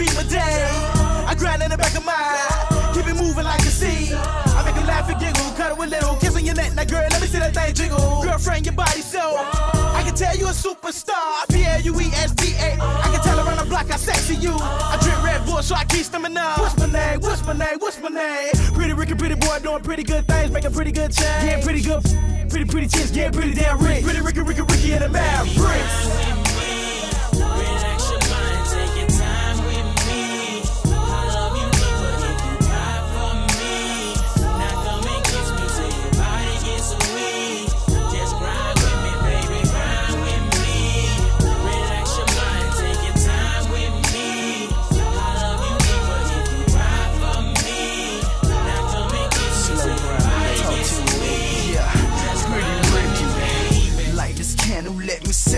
be my day. I grind in the back of my keep it moving like a sea. I make you laugh and giggle, cuddle a little, kissing your neck. Now, girl, let me see that thing jiggle. Girlfriend, your body so. I can tell you a superstar. P L U E S T A. I can tell around the block how sexy you. I drink Red Bull, so I keep stemming up. What's my name? What's my name? What's my name? Pretty Ricky, pretty boy, doing pretty good things, making pretty good change. Yeah, pretty good. Pretty, pretty chicks, yeah, pretty damn rich. Pretty Ricky, Ricky, Ricky, in the Mavericks.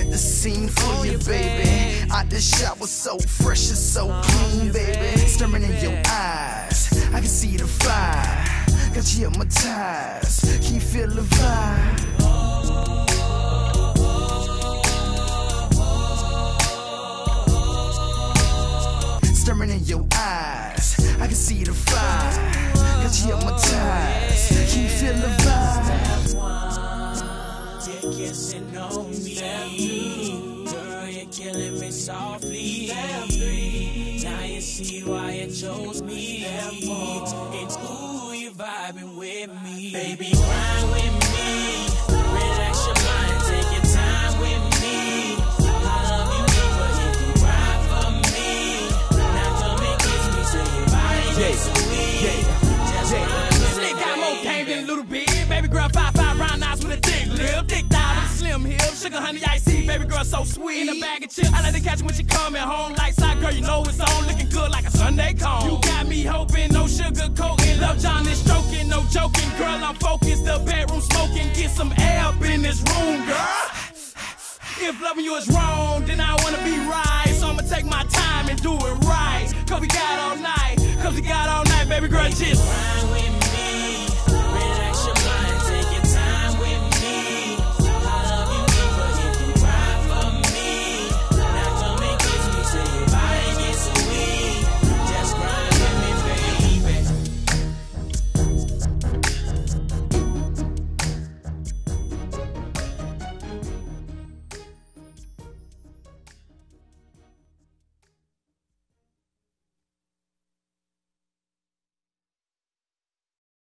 Set the scene for you, baby. Out the shower, so fresh and so clean, baby. Staring in your eyes, I can see the fire. Got you hypnotized, can you feel the vibe? Staring in your eyes, I can see the fire. Got you hypnotized, can you feel the vibe? See why you chose me. It's ooh, you're vibing with me. Baby, grind with me. Relax your mind, take your time with me. I love you deeper if you cry for me. Now come and kiss me till your body gets weak. Just grind with Slick got more game than little bit. Baby girl, five five round eyes with a thick lip, thick thigh slim hip, sugar honey icy baby girl so sweet. In a bag of chips. I let her catch when she coming home. Like side girl, you know it's on. Looking good like a Sunday cone. You got me hoping, no sugar coating. Love John is stroking, no joking. Girl, I'm focused. The bedroom smoking. Get some air up in this room, girl. If loving you is wrong, then I wanna be right. So I'ma take my time and do it right. Cause we got all night. Cause we got all night, baby girl. Just